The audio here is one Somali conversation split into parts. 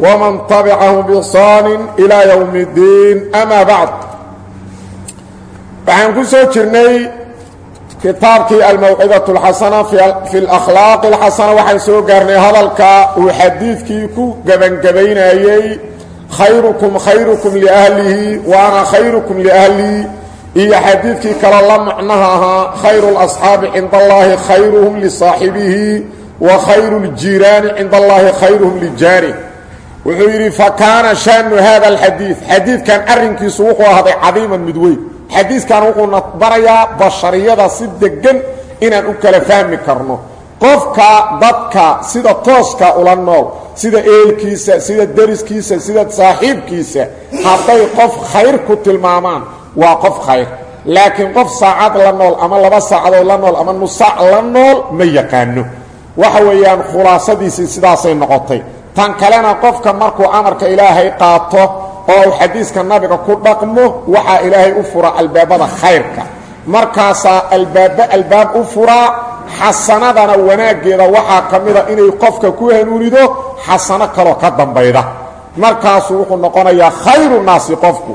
ومن تبعه بإحسان إلى يوم الدين أما بعد waxaan ku soo jirnay kitaabkii almawcidatu اlxasana fi اlakhlaaqi اlxasana waxaan soo gaarnay hadalka uu xadiidkii ku gebangebaynayey khayrukum khayrukum liahlihi wa ana khayrukum liahlii iyo xadiidkii kale la macnaha ahaa khayru اlasxaabi cinda allahi khayruhum lisaaxibihi wa khayru اljiiraani cinda allahi khayruhum lijaari wuxuu yidhi fakaana shaanu hada alxadiid. Xadiidkan arrinkiisu wuxuu ahday cadiiman mid weyn. Xadiidkan wuxuuna barayaa bashariyada si degan inaan u kala fahmi karno. Qofka dadka sida tooska ula nool sida eelkiisa sida deriskiisa sida saaxiibkiisa hadday qof khayr ku tilmaamaan waa qof khayr. Laakiin qof saacad la nool ama laba saacadood la nool ama nusaac la nool ma yaqaano. Waxa weeyaan khulaasadiisii sidaasay noqotay tan kalena qofka markuu amarka ilaahay qaato oo uu xadiiska nabiga ku dhaqmo waxaa ilaahay u fura albaabada khayrka. Markaasaa albaabba albaab u furaa xasanadana wanaaggeeda waxaa ka mida inay qofka ku hanuunido xasano kaloo ka dambayda. Markaasuu wuxuu noqonayaa khayru naasi qofku.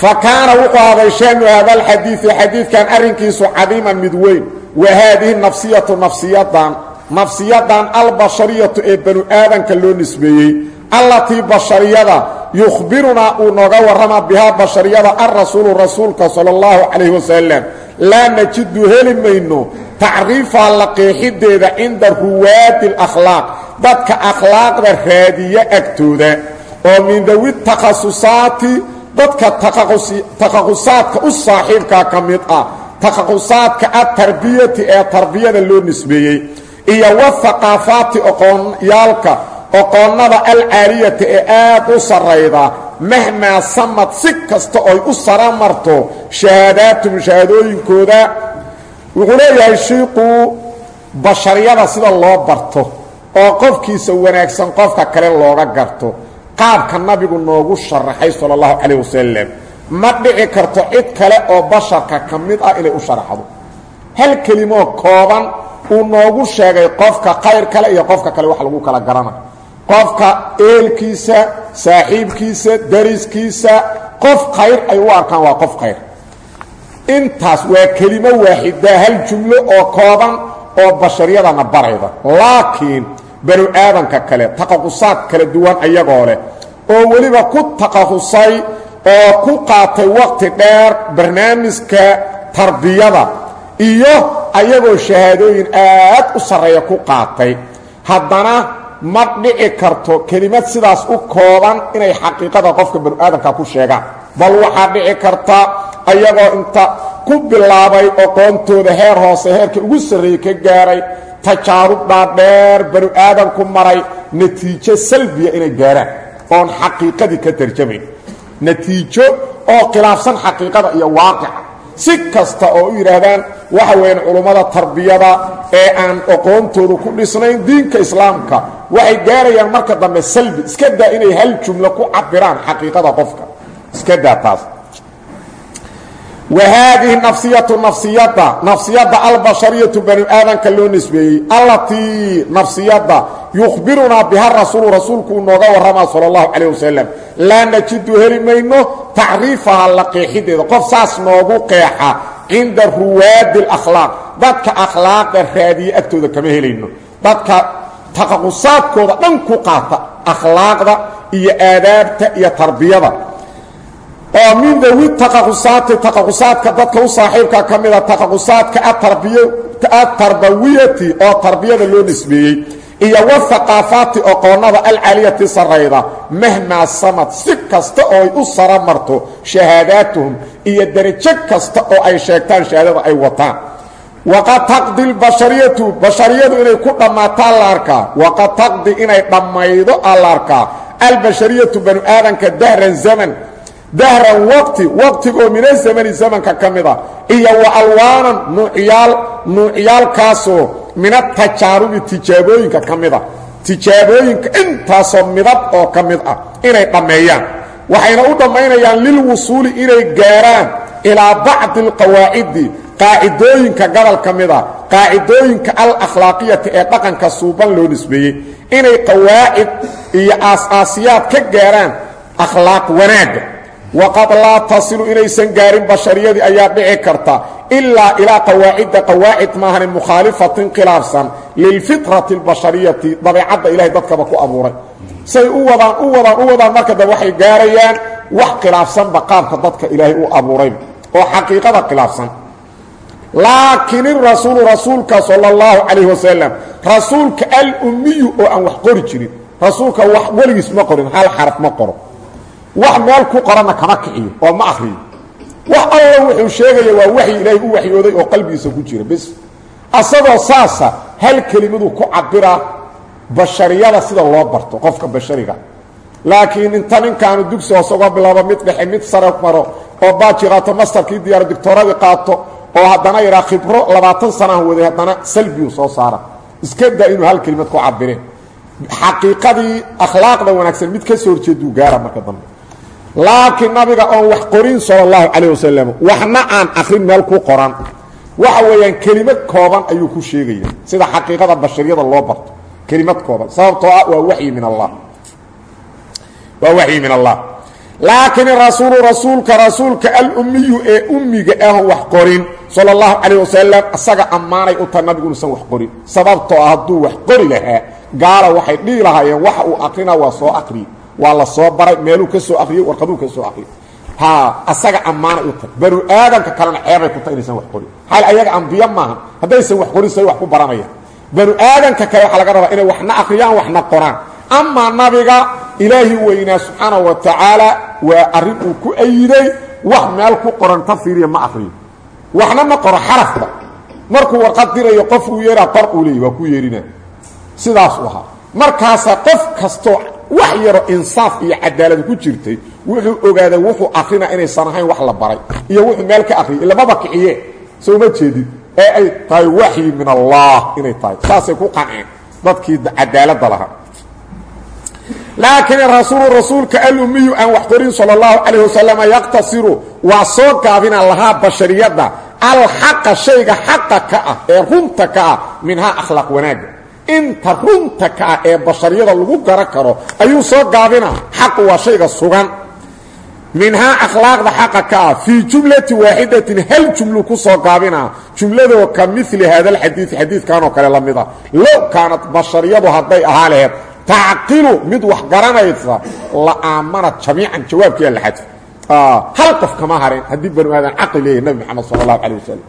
Fa kaana wuxuu ahday shaanu haadalxadiidi xadiidkan arrinkiisu cadiiman mid weyn. Wa haadihi nafsiyatu nafsiyadan nafsiyadan albashariyatu ee banu aadanka loo nisbeeyey allatii bashariyada yukhbirunaa uu nooga warramaa bihaa bashariyada alrasuulu rasuulka sala allahu calayhi wasalam laa najidu heli mayno tacriifaa la qeexideeda cinda ruwaadi alakhlaaq dadka akhlaaqda raadiya agtooda. Oo min dawi takhasusaati dadka takhaqusaadka u saaxiibkaa ka mid ah takhaqusaadka atarbiyati ee tarbiyada loo nisbeeyey iyo wahaqaafaati oqoonyaalka oqoonnada alcaaliyata ee aad u sarrayda mahmaa samad si kasta oy u sara marto shahaadaatum shahaadooyinkooda wuxuu leeyahay shiiqu bashariyada sida loo barto oo qofkiisa wanaagsan qofka kale looga garto qaabka nabigu noogu sharaxay sala allahu calayh wasalam ma dhici karto cid kale oo basharka ka mid ah inay u sharaxdo hal kelimoo kooban uu noogu sheegay qofka khayr kale iyo qofka kale wax lagu kala garana. Qofka eelkiisa saaxiibkiisa dariskiisa qof khayr ay u arkaan waa qof khayr. Intaas waa kelimo waaxida hal jumlo oo kooban oo bashariyadana barayda. Laakiin banu aadanka kale takhaqusaad kala duwan ayagoo leh oo weliba ku takhahusay oo ku qaatay waqti dheer barnaamijka tarbiyada iyo ayagoo shahaadooyin aad u sarreeya ku qaatay. Haddana ma dhici karto kelimad sidaas u kooban inay xaqiiqada qofka banu aadamka ku sheegaan. Bal waxaa dhici karta ayagoo inta ku bilaabay oqoontooda heer hoose heerka ugu sarreeyey ka gaaray tajaarub dhaadheer banu aadamku maray natiijo salbiya inay gaaraan oon xaqiiqadii ka tarjamayn. Natiijo oo khilaafsan xaqiiqada iyo waaqica si kasta oo u yidhaahdaan waxa weeyaan culummada tarbiyada ee aan oqoontoodu ku dhisnayn diinka islaamka. Waxay gaarayaan marka dambe salbi iska daa inay hal jumlo ku cabiraan xaqiiqada qofka. Iska daa taas wa haadihi nafsiyatu nafsiyadda nafsiyadda albashariyatu banu aadanka loo nisbeeyey allatii nafsiyadda yukhbirunaa biha rasuulu rasuulku uu nooga warramaa sala allahu calayh wasalam laa najidu heli mayno tacriifaha la qeexideeda qof saas noogu qeexa cinda ruwaadi alakhlaaq dadka akhlaaqda raadiye agtooda kama helayno dadka takhaqusaadkooda dhan ku qaata akhlaaqda iyo aadaabta iyo tarbiyada oo min dawi takhaqusaati takhaqusaadka dadka u saaxiibka ka mida takhaqusaadka atarbawiyati oo tarbiyada loo nisbeeyey iyo wahaqaafaati oqoonnada alcaaliyati sarrayda mahmaa samad si kasta oo ay u sara marto shahaadaatuhum iyo derajo kasta oo ay sheegtaan shahaadada ay wataan. Waqad taqdi lbashariyatu bashariyadu inay ku dhammaataa la arkaa. Waqad taqdi inay dhammaydo aa albashariyatu banu aadanka dahran zaman dahran waqti waqtigoo min azamani zamanka ka mid a iyo wa alwaanan nuucyaal nuucyaalkaasoo min atajaarubi tijaabooyinka ka mid a tijaabooyinka intaasoo midab oo ka mid ah inay dhammeeyaan. Waxayna u dhammaynayaan lilwusuuli inay gaaraan ilaa bacdi alqawaacidi qaacidooyinka gobol ka mid a qaacidooyinka alakhlaaqiyati ee dhaqanka suuban loo nisbeeyey. Inay qawaacid iyo aas-aasiyaad ka gaaraan akhlaaq wanaagga waqad laa tasilu inaysan gaarin bashariyadii ayaa dhici karta ilaa ilaa qawaacidda qawaacid maahan mukhaalifatin khilaafsan lilfitrati اlbashariyati dabeecadda ilahay dadkaba ku abuuray say u wadaan u wadaan u wadaan marka dambe waxay gaarayaan wax khilaafsanba qaabka dadka ilaahay u abuuray oo xaqiiqada khilaafsan laakiin irasuulu rasuulka sala اllahu calayh wasalam rasuulka alummiyu oo aan wax qori jirin rasuulka wax weligiis ma qorin hal xaraf ma qoro wax meel ku qorana kama kiciyo oo ma akriyo wax alla wuxuu sheegaya waa waxyi ilaahay u waxyooday oo qalbigiisa ku jira. Bis asagoo saasa hal kelimadu ku cabiraa bashariyada sida loo barto qofka bashariga. Laakiin inta ninkaanu dugsi hoose uga bilaabo mid dhexe mid sare maro oo baaji qaato mastarkii diyaaro dictooradii qaato oo haddana yidhaa khibro labaatan sanaan waday haddana salbiu soo saara. Iska daa inuu hal kelimad ku cabireen xaqiiqadii akhlaaqda wanaagsan mid ka soo horjeeduu gaara marka dambe laakiin nabiga oon wax qorin sala allahu calayh wasalam waxna aan akrin meel ku qoran. Waxa weeyaan kelimad kooban ayuu ku sheegaya sida xaqiiqada bashariyada loo barto. Kelimad kooban sababtoo ah waa waxyi min allah. Waa waxyi min allah. Laakiin rasuulu rasuulka rasuulka alummiyu ee ummiga ah wax qorin sala allahu calayh wasalam asaga ammaanay u tahay nabigu inuusan wax qorin. Sababtoo ah hadduu wax qori lahaa gaala waxay dhihi lahaayeen waxa uu akrinaa waa soo akriye waa la soo baray meeluu ka soo akriyey warqaduu ka soo akriyey ha asaga ammaanay u tahay banu aadamka kalena ceebay ku inaysan wax qorin xal ayaga ambiyo maaha haddaysan wax qorin say wax ku baranayaan banu aadamka kale waxaa laga rabaa inay waxna akriyaan waxna qoraan. Amaa nabiga ilaahi weynaa subxaana wa tacaala waa arrin uu ku ayiday wax meel ku qoran fiiriya ma akriyo waxna ma qoro xarafba markuu warqad dirayo qof uu yeeraa qor uu leeyay waa ku yeerina. Sidaas u ahaa. Markaasaa qof kastoo wax yaro insaaf iyo cadaalad ku jirtay wuxuu ogaaday wuxuu akrinaa inaysan ahayn wax la baray iyo wuxuu meel ka akriyay ilamaba kiciye soo ma jeedid ee ay tahay waxyi min allah inay tahay. Saasay ku qanceen dadkii cadaaladda lahaa. Laakiin rasuulu rasuulka alummiyu aan wax qorin sala allahu calayh wasalam yaqtasiru waa soo gaabina lahaa bashariyadda. Alxaqa shayga xaqa ka ah ee runta ka ah minhaa akhlaaq wanaagga inta runta ka ah ee bashariyada lagu garan karo ayuu soo gaabina xaqu waa shayga sugan. Minhaa akhlaaqda xaqa ka ah fii jumlati waaxidatin hal jumlu ku soo gaabina jumladoo ka mili haada alxadiidi xadiidkanoo kale la mida low kaanad bashariyadu hadday ahaa laheed tacqilu mid wax garanaysa la aamanad jamiican jawaabkiia la xadfo hal qof kama harin haddii banu aadan caqli leeyahy nabi moxamed sala allahu calay wasalam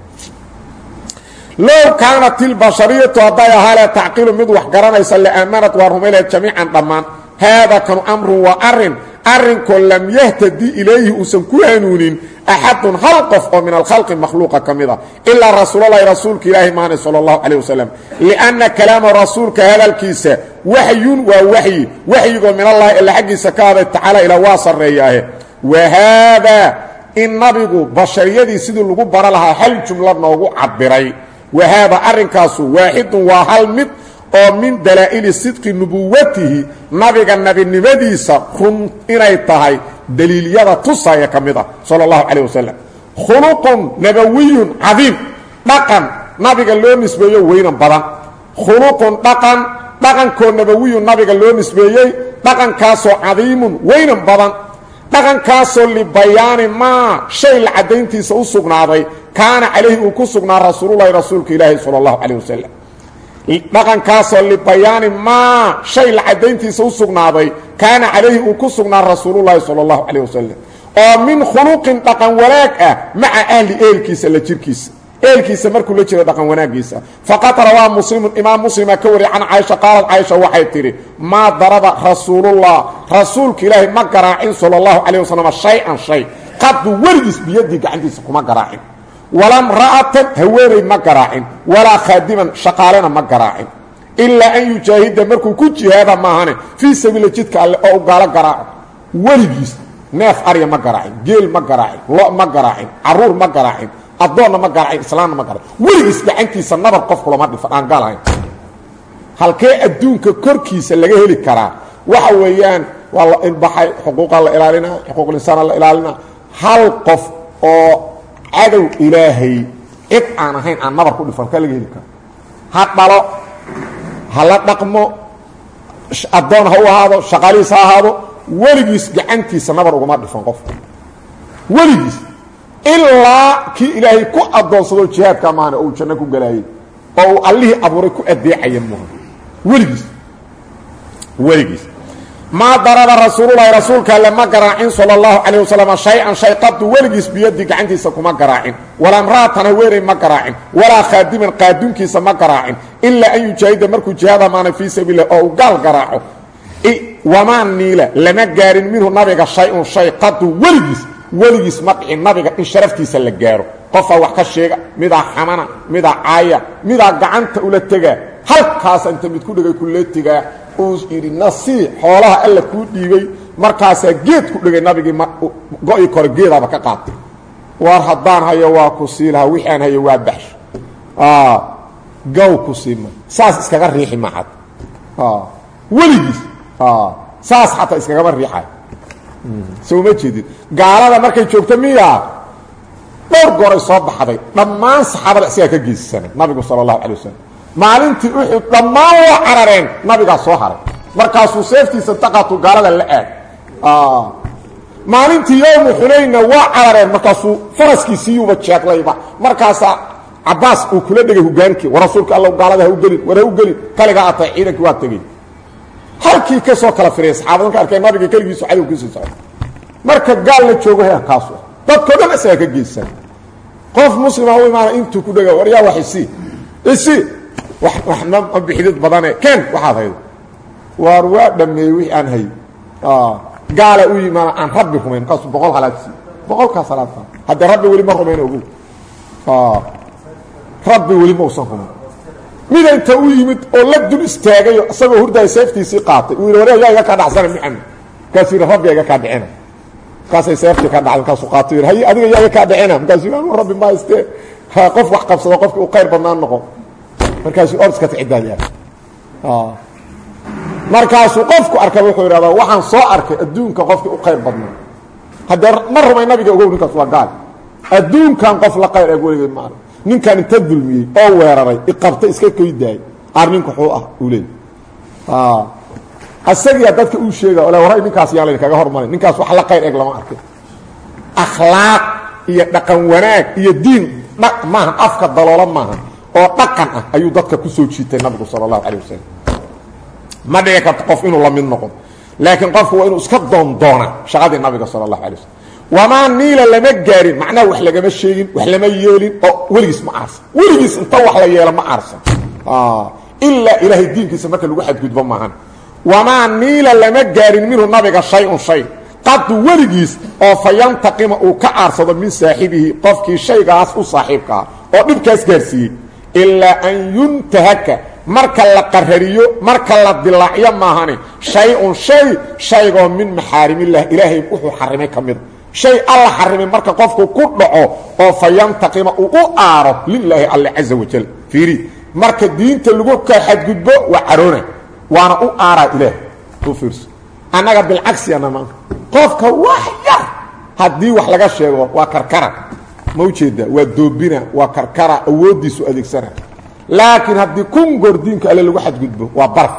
low kaanat ilbashariyatu hadday ahaa leed tacqilu mid wax garanaysa laaamanad waa rumayleed jamiican dhammaan. Haada kanu amrun waa arrin arrinkoo lam yahtadi ilayhi uusan ku hanuunin axadun hal qof oo min alkhalqi makhluuqa ka mid a ilaa rasuulalahi rasuulka ilaahi maanay sala allahu calayh wasalam lianna kalaama rasuulka hadalkiisa waxyun waa waxyi waxyigoo min allahi alla xaggiisa ka aday tacaala ilaa waa sarreeyaahe. Wa haadaa in nabigu bashariyadii sidii lagu bara lahaa hal jumlo noogu cabiray wa haada arrinkaasu waaxidun waa hal mid oo min dalaa'ili sidqi nubuwatihi nabiga nabinimadiisa run inay tahay daliilyada tusaya ka mid ah sala allahu calayh wasalam khuluqun nabawiyun cadiim dhaqan nabiga loo nisbeeyo weynan badan. Khuluqun dhaqan dhaqankoo nabawiyun nabiga loo nisbeeyey dhaqankaasoo cadiimun weynan badan. Dhaqankaasoo libayaani maa shay la caddayntiisa u sugnaaday kaana calayhi uu ku sugnaa rasuululahi rasuulka ilaahi sala allahu calayh wasalam dhaqankaasoo libayaani maa shay la caddayntiisa u sugnaaday kaana calayhi uu ku sugnaa rasuululahi sala allahu calayh wasalam oo min khuluqin dhaqan wanaag ah maca ahli eelkiisa la jirkiisa. Eelkiisa markuu la jiro dhaqan wanaagiisa faqad rawaa muslimun imaam muslima ka wariya can caaisha qaalad caaisha waxay tidhi maa daraba rasuulullah rasuulka ilaahi ma garaacin sala allahu calayh wasalam shay-an shay. Qaddu weligiis biyadii gacantiisa walam ra'atan haweeney ma garaacin. Walaa khaadiman shaqaalena ma garaacin. Ilaa an yujaahida markuu ku jihaada maahane fii sabiila jidka alle oo u gaalo garaaco. Weligiis arya ma garaacin geel ma garaacin lo ma garaacin carruur ma garaacin addoonna ma garaacin islaamna ma garaacin. Weligiis gacantiisa nabar qof kulama dhifan aan gaal ahayn halkee adduunka korkiisa laga heli karaa waxa weeyaan waa la inbaxay xuquuqa la ilaalina xuquuqlinsaana la ilaalina hal qof oo cadow ilaahay cid aan ahayn aan nabar ku dhifan ka. Laga heli karo ha dhalo ha la dhaqmo addoon ha u ahaado shaqaalihiis ha ahaado weligiis gacantiisa nabar ugama dhifan qofka weligiis ilaa kii ilaahay ku addoonsado jihaadka maana uu janno ku galaayey oo uu allihii abuuray ku adeecaya muha weligiis weligiis maa daraba rasuululahi rasuulka alle ma garaacin sal اlahu calayh wasalam shay-an shay qadu weligiis biyadii gacantiisa kuma garaacin. Walaa mra'atan haweeney ma garaacin. Walaa khaadiman qaadunkiisa ma garaacin. Ilaa an yujaahida markuu jihaada maanay fii sabiilah oo uu gaal garaaco. Wamaa niila lama gaarin minhu nabiga shay-un shay qadu weligiis weligiis ma dhicin nabiga in sharaftiisa la gaaro. Qofaa wax ka sheega midaa xamana midaa caaya midaa gacanta ula tegaa halkaasa inta mid ku dhigay kuleetigaa uu yidhi nasii xoolaha alla kuu dhiibay markaasaa geed ku dhigay nabigii go-i kore geedaaba ka qaatay. War haddaan hayo waa ku sii lahaa wixii aan hayo waa baxsh gaw ku siima saas iskaga riixi maxad weligiis saas xataa iskagama riixay soo ma jeedid gaalada markay joogto miya dhowr gooray soo baxday. Dhammaan saxaabada isagaa ka geysisana nabigu sala allahu calay wasalam maalintii uxud dhammaan waa carareen nabigaa soo haray. Markaasuu seeftiisa taqatu gaalada la aad. Maalintii yowmu xunaynna waa carareen markaasuu faraskiisiiyuuba jeeglayba. Markaasaa cabaas uu kula dhegay hogaankii war rasuulka gaalada ha gelin war ha gelin kaligaa atay ciidankii waa tegey. Halkii ka soo kala firaya saxaabada ka arkeen nabiga keligiisu cadowkiisii socda marka gaal la joogo he kaasu dadkao dhan isagaa geysan qof muslima u imaana intuu ku dhega war wax isi? Isi? wax ma bixidid badane. Ken waxaad haydo waar waa dhameeyey wixii aan hay gaala u yimaana aan rabbi rumayn markaasu boqol halaadsi. Boqolkaas halaadka haddee rabbi weli ma rumayn ogow rabbi weli ma usan rumayn mida inta u yimid oo la dul istaagayo isagoo hurdaaya seeftiisii qaatay uu yidhi war yaa iga kaa dhacsana maxamed markaasuu yidhi rabbiga iga kaa dhicina. Markaasay seeftii ka dhacday markaasuu qaatay yidhi hay adiga yaa iga kaa dhicina. Markaasuu yidhi rabbi ma haystee qof wax qabsado qofkii u qayr badnaan noqon markaasuu orska cidaayaa markaasuu qofku arkay wuxuu idhahdaa waxaan soo arkay adduunka qofkii u qayr badnaa haddee ma rumay nabiga ogow ninkaas waa gaal. Adduunkan qof la qayr eeg weligeed ma arag. Ninkan inta dulmiyey oo weeraray iqabta iska koydaayay qaar ninku xuu ah uu leey asagiyaa dadka uu sheega ole waray ninkaas yaan laydin kaga hormarin. Ninkaas wax la qayr eeg lama arkay akhlaaq iyo dhaqan wanaag iyo diin maaha afka daloola maaha oo dhaqan ah ayuu dadka ku soo jiitay nabigu allahu calay wasalam ma dhici qof inuu la mid noqon laakiin qofku waa inuu iska doondoona shaqadii nabiga sala allahu alay waslm wamaa niila lama gaarin macnaha wax lagama sheegin wax lama yeelin oo weligiis ma aarsan. Weligiis inta wax la yeelo ma aarsan. Ilaa ilaahay diinkiisa marka lagu xadgudbo maahan wamaa niila lama gaarin minhu nabiga shay-un shay. Qadu weligiis oo fa yantaqima uu ka aarsado min saaxibihi qofkii shaygaas u saaxiibkaa oo dhibkaas gaarsiiyey ilaa an yuntahaka marka la qarariyo marka la dilaacyo maahane shay-un shay shaygoo min maxaarimilah ilaahay wuxuu xarimay ka mida shay alla xarimay marka qofku ku dhaco oo fa yantaqima uu u aaro lilaahi alle caza wajal fiiri marka diinta lagu ka xadgudbo waa caroona waana u aaraa ilaah u fiirso annaga bilcagsiyana maanka qofka wax yar haddii wax laga sheego waa karkara ma ujeeda waa doobina waa karkara awooddiisu adeegsana. Laakiin haddii kun goor diinka alle lagu xadgudbo waa barf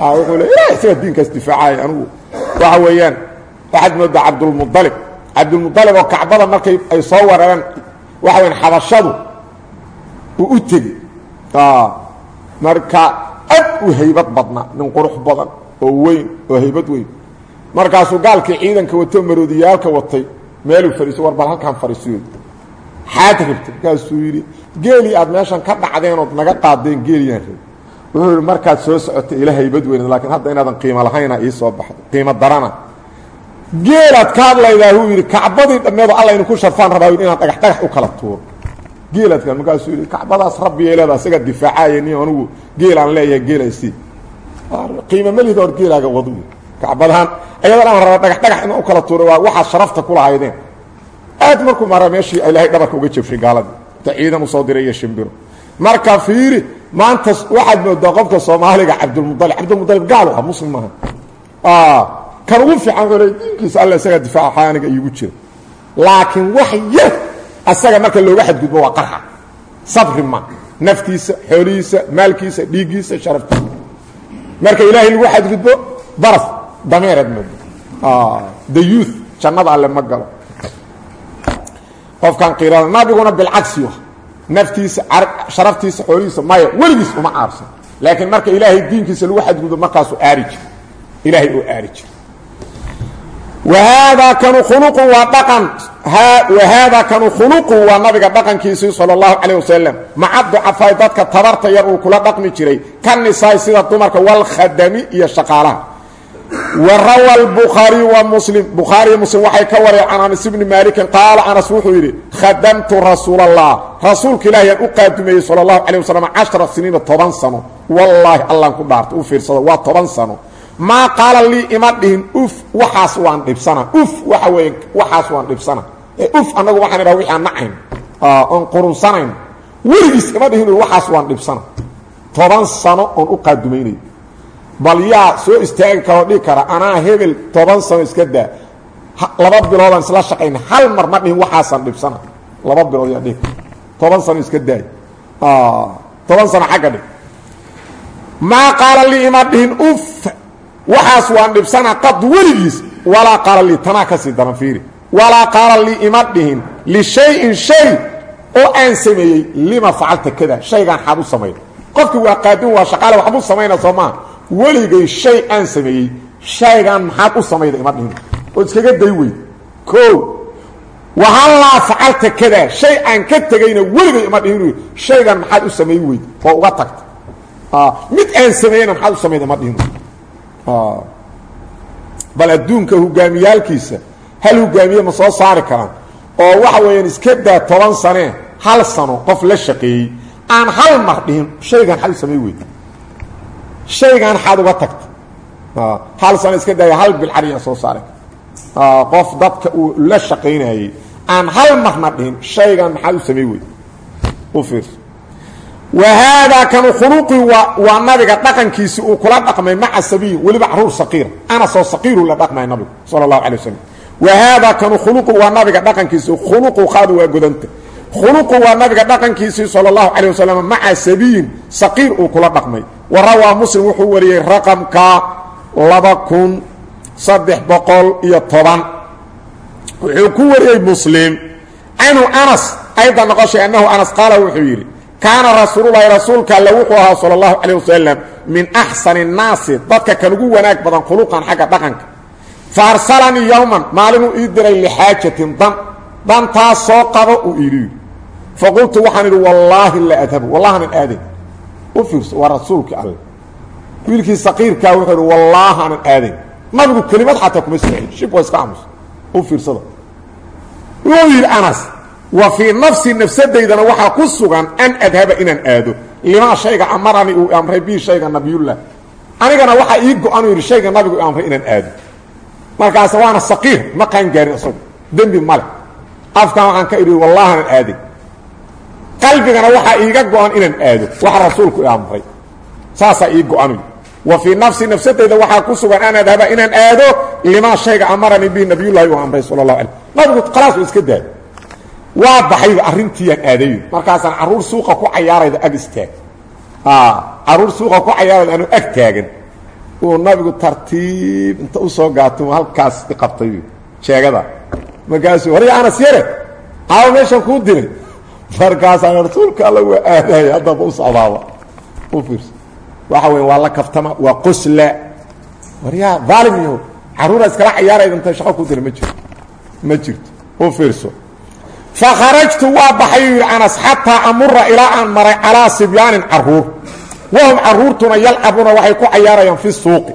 wuxuu le ilah isaga diinkaas difaacaya anigu waxa weeyaan waxaad moodaa cabdulmualib cabdulmualib oo kacbada markay ay soo weerareen waxa weyaan xabashadu uu u tegi. Marka ad u haybad badna nin qurux badan oo weyn oo haybad weyn. Markaasuu gaalkii ciidanka wato maroodiyaalka watay meeluu fadhiiso war bal halkaan fadhiisiyo xaad rabta markaasuu yidhi aad meeshan ka dhacdeen ood naga qaadeen geeliyaan rab wuxuu yidhi soo socotay ila haybad weyn laakiin hadda inaadan qiimo lahayna ii soo baxdo qiimo darana. Geelaad ka hadlaydaa huu yidhi kacbadii dhammeedo alla inu ku sharfaan rabaa inaan dhagax dhagax u kala tuuro. Geelaad ka markaasuu yidhi kacbadaas rabbiya leeda isaga difaacaya ni anugu geelaan leeyahay geelaysi qiimo malida or geelaaga wadu. Kacbadahan ayadoo dhan raba dhagax dhagax in u kala tuuro waa waxaad sharafta ku aad markuu mara meeshii ilaahay dhabarka uga jabshay gaaladii inta ciidan u soo diray iyo shimbiro. Marka fiiri maanta waxaad moodaa qofka soomaaliga cabdulmualib cabdulmualib gaal ah muslim maaha kan ugu fiican wuxuu le diinkiisa alla isaga difaaca xaaniga iigu jira. Laakiin wax yar asaga marka looga xadgudbo waa qarxa. Sabri ma naftiisa xoolihiisa maalkiisa dhiiggiisa sharaftiisa marka ilaahay lagu xadgudbo baraf dameereed moodo the youth jannada alle ma galo qofkan qiirada nabiguna bilcagsi wa naftiisa sharaftiisa xoolihiisa maya weligiis uma aarsan. Laakiin marka ilaahay diinkiisa lagu xadgudbo markaasuu aari jira ilaahay oo aari jira wahaadaa kanu khuluqu waa dhaqan. Wahaadaa kanu khuluqu waa nabiga dhaqankiisii sala allahu calayh wasalam maca tabarta yar uu kula dhaqmi jiray. Ka nisaay sida dumarka walkhadami iyo shaqaalaha wa rawa lbukhaariyu wa muslim bukhaariyo muslim waxay ka wareen can anas ibni maalikin qaala anas wuxuu yidhi khadamtu rasuula allah rasuulka ilahi aan u qaadumeeyey sala allahu calayh wasalam cashara siniina toban sano wallaahi allaan ku dhaarta u fiirsado waa toban sano maa qaala lii ima dhihin uf waxaas waan dhibsana uf waxa weeye waxaas waan dhibsana uf annagu waxaan idhaha wixi aan nacayn oon qurunsanayn weligiis ima dhihin waxaas waan dhibsana toban sano oon u qaadumaynayo bal yaa soo istaagi karoo dhigi kara anaa hebel toban sano iska daa. Laba biloodaan isla shaqayna hal mar ma dhihin waxaasaan dhibsana. Laba bilood yaa dhigi kara. Toban sano iska daay toban sano xagga dhig. Maa qaala lii ima dhihin uf waxaas waan dhibsana qad weligiis. Walaa qaala lii tanaa ka sii daran fiiri. Walaa qaala lii ima dhihin lishayin shay oo aan sameeyey lima facalta kada shaygaan xaad u samayna qofki waa qaadin waa shaqaale waxbuu samayna soo maa weligay shay aan sameeyey shaygaan maxaad u samayda ima dhihin oo iskaga day weyd o wahallaa facalta kada shay aan ka tegayna weligay ima dhihin shaygan maxaad u samayn weyd. Oo uga tagta. Mid aan sameeyeyna maxaad u samayda ima dhihin bal adduunka hogaamiyaalkiisa hal hogaamiye ma soo saari karaan. Oo waxa weeyaan iska daa toban sanee hal sano qof la shaqeeyey aan hal mar dhihin shaygan xad u samay weyd shaygan xaad uga tagta hal sano iska daaya hal bilcariyaa soo saari qof dadka uu la shaqaynayey aan hal marna dhihin shaygan maxaad u samay weyd. U fiirso wahaadaa kanu khuluqii waa nabiga dhaqankiisii uu kula dhaqmay maca sabiyi weliba carruur saqiira anasoo saqiiru la dhaqmay nabigu sala allahu alay wasalam wahaadaa kanu khuluqu waa nabiga dhaqankiisii khuluqu qaadu waa godanta khuluqu waa nabiga dhaqankiisii sala allahu calayh wasalam maca sabiyin saqiir uu kula dhaqmay. Wa rawaa muslim wuxuu wariyey raqamka laba kun saddex boqol iyo toban. Wuxuu ku wariyey muslim canhu anas ayda noqoshay annahu anas qaala wuxuu yidhi kaana rasuululahi rasuulka alle wuxuu ahaa sala allahu calayh wasalam min axsani nnaasi dadka kan ugu wanaag badan khuluqan xagga dhaqanka. Fa arsalanii yowman maalinuu ii diray lixaajatin dan dantaas soo qabo uu iidhi faqultu waxaan idhi wallaahi la adhabu wallahaanan aadayn u fiirso waa rasuulkii alle wiilkii saqiirkaa wuxuu idhi wallahaanan aadayn nabigu kelimad xataa kuma socin shib waa iska aamus u fiirsada wuu yidhi anas wa fii nafsi nafsadaydana waxaa ku sugan an adhaba inaan aado limaa shayga amarani uu amray bii shayga nabiyullah anigana waxaa ii go-an uu yidhi shayga nabigu u amray inaan aado markaas waana saqiir ma qaan gaarin isagu dembi male afkan waxaan ka idhi wallaahanan aaday qalbigana waxaa iiga go-an inaan aado waxa rasuulku amray. Saasaa ii go-an wa fii nafsi nafsadayda waxaa ku sugan an adhaba inaan aado limaa shayga amarani bii nabiyullahi uu amray sala allahu alay nabigu khalaas u iska daay waa baxayba arrintiiyaan aadayo markaasaan carruur suuqa ku cayaarayda ag istaag carruur suuqa ku cayaarayda anu ag taagan. Uu nabigu tartiib inta u soo gaato halkaas iqabtay. Jeegada markaasuu hore anas yare. Aawa meeshaan kuu diray markaasaan rasuulka alla waa aadaya haddaba u socdaaba. U fiirso. Waxa weya waa la kaftama waa qosla waryaa daalim yaho carruura iskala cayaarayda inta shaqo ku dira ma jirto. Ma jirto. U fiirso. Fakharajtu waa baxay yidhi anas xataa amura ilaa aan maray calaa sibyaanin carruur. Wahum caruurtuna yalcabuuna waxay ku cayaarayaan fi suuqi.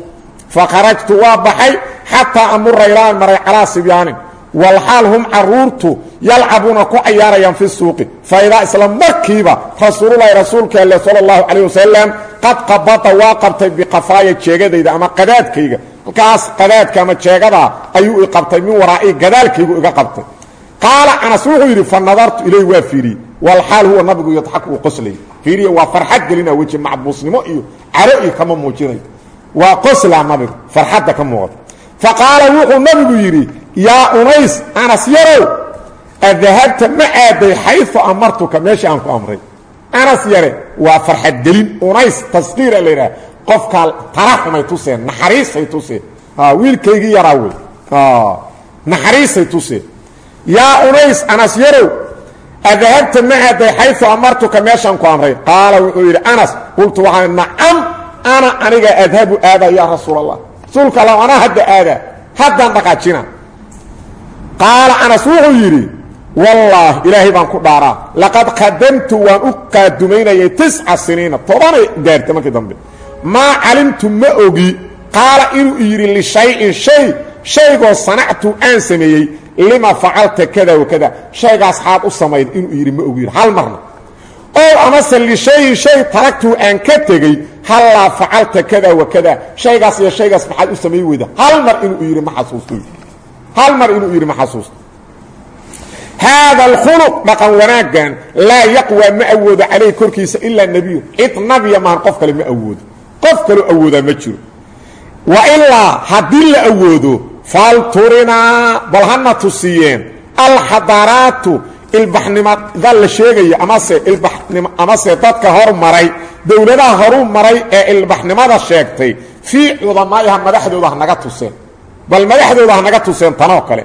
Fakharajtu waa baxay xataa amura ilaa aan maray calaa sibyaanin walxaal hum caruurtu yalcabuuna ku cayaarayaan fi suuqi. Faidaa isla markiiba rasuululahi rasuulka alle sala allahu calayh wasalam qad qabada waa qabtay biqafaaya jeegadayda ama qadaadkayga. Halkaas qadaadka ama jeegada ayuu i qabtay min waraa'i gadaalkaygu iga qabtay. Qaala anas wuxuu yidhi fa nadartu ilayh waa fiiriyey walxaal huwa nabigu yadxaku uu qoslay. Fiiriya waa farxad gelina weji macbuusnimo iyo caro iyo kama muujinayo waa qoslaa nabigu yaa unays anas yarow adahabta ma aaday xayu amartuka meeshii aan ku amray. Anas yare waa farxad gelin unays taskiira la yidhaha qofkaa taraxumay tuseen naxariisay tuseen wiilkaygii yaraa wey. Naxariisay tuseen yaa unays anas yarow adahabta ma aaday xayu amartuka meeshaan ku amray. Qaala wuxuu yidhi anas qultu waxaan nacam ana aniga adhabu aada yaa rasuul allah rasuulka alla anaa hadda aadaa haddaan dhaqaajina qaala anas wuxuu yidhi wallaahi ilaahay baan ku dhaaraa laqad qadamtu waan u qaadumaynayay tisca siniina tobanay gaarta markii dambe maa calimtu ma ogi qaala inuu yidhi lishayin shay shaygoo sanactu aan sameeyey lima facalta kada wakada shaygaas xaad u samayd inuu yidhi ma ogi hal marna ow amase lishayin shay taragtuu aan ka tegey hallaa facalta kada wakada shaygaas iyo shaygaas maxaad u samay weyda hal mar inuu yidhi ma xasuusto hal mar inuu yidhi ma xasuusto. Haada alkhuluq dhaqan wanaaggan laa yaqwى ma awoodo calayh korkiisa ilaa nebiyu cid nabiya maahan qof kale ma awoodo. Qof kaloo awoodaa ma jiro. Wa ilaa haddii la awoodo falturinaa bal hana tusiiyeen alxadaraatu ilbaxnimada la sheegayo amase ilbaxnim amase dadka hormaray dowladaha horu maray ee ilbaxnimada sheegtay fii cudamaa'iha madaxdooda hanaga tuseen bal madaxdooda hanaga tuseen tanoo kale.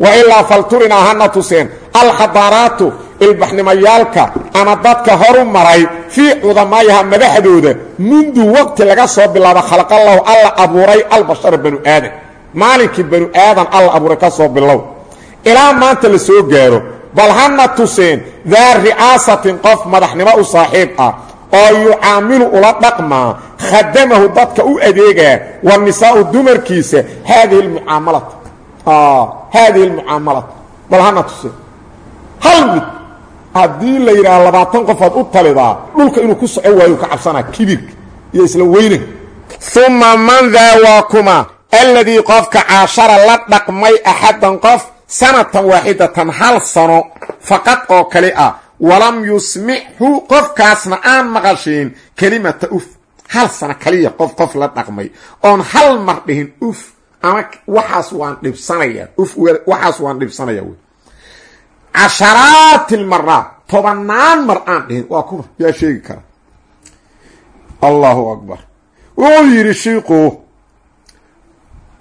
Wa ilaa falturinaa hana tuseen. Alxadaaraatu ilbaxnimayaalka ama dadka horu maray fii cudamaayaha madaxdooda mundu waqti laga soo bilaabo khalqallahu alla abuuray albashara banu aadan maalinkii banu aadan alla abuuray ka soo bilow. Ilaa maanta la soo gaaro bal hana tuseen. Daa ri'aasatin qof madaxnimo u saaxiib ah oo yucaamilu ula dhaqmaa khadamahu dadka u adeegaa wa nisaau dumarkiisa. Haadihi mucaamalata haadihi almucaamalata bal hana tuseen hal mid haddii la yidhaha labaatan qofaad u talidaa dhulka inuu ku soco waayo ka cabsanaa kibirka iyo isla weynanka uma man daa waa kuma alladii qofka caashara la dhaqmay axaddan qof sanatan waaxidatan hal sano faqad oo kali ah walam yusmichu qofkaasna aan maqashiin kelimata uf. Hal sano kaliya qof qof la dhaqmay. Oon hal mar dhihin uf ama waxaas waan dhibsanaya uf waxaas waan dhibsanaya wy casharaati lmaraat tobannaan mar aan dhihin waa kuma yaa sheegi kara. Allahu akbar. Wuxuu yidhi shiiku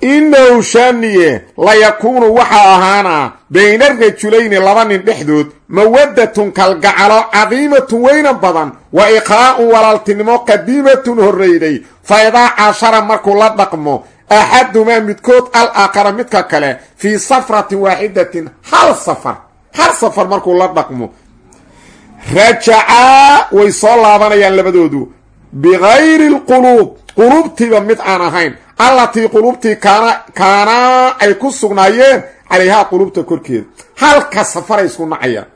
inahu shaaniye layakuunu waxaa ahaanaa bayna rajulayni laba nin dhexdood mawaddatun kalgacalo cadiimatun weynan badan wa iqaa'un walaaltinimo qadiimatun horreyday. Fa idaa cashara markuu la dhaqmo axadumaa midkood al aakhara midka kale fii safratin waaxidatin hal safar hal safar markuu la dhaqmo. Rajacaa way soo laabanayaan labadoodu. Bigayri alquluub quluubtiiba mid aan ahayn allatii quluubtii kaana kaanaa ay ku sugnaayeen calayhaa quluubta korkeeda halka safaray isku nacayaan.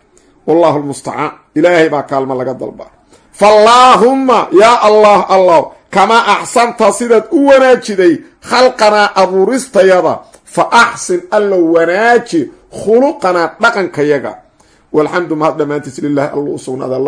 Wallahu lmustacaan ilaahay baa kaalmo laga dalba fallaahumma yaa allah allah kamaa axsanta sidaad u wanaajiday khalqanaa abuuristayada fa axsin allow wanaaji khuluqanaa dhaqankayaga. Walxamdu mahad dhammaantiis lilahi alla u sugnaada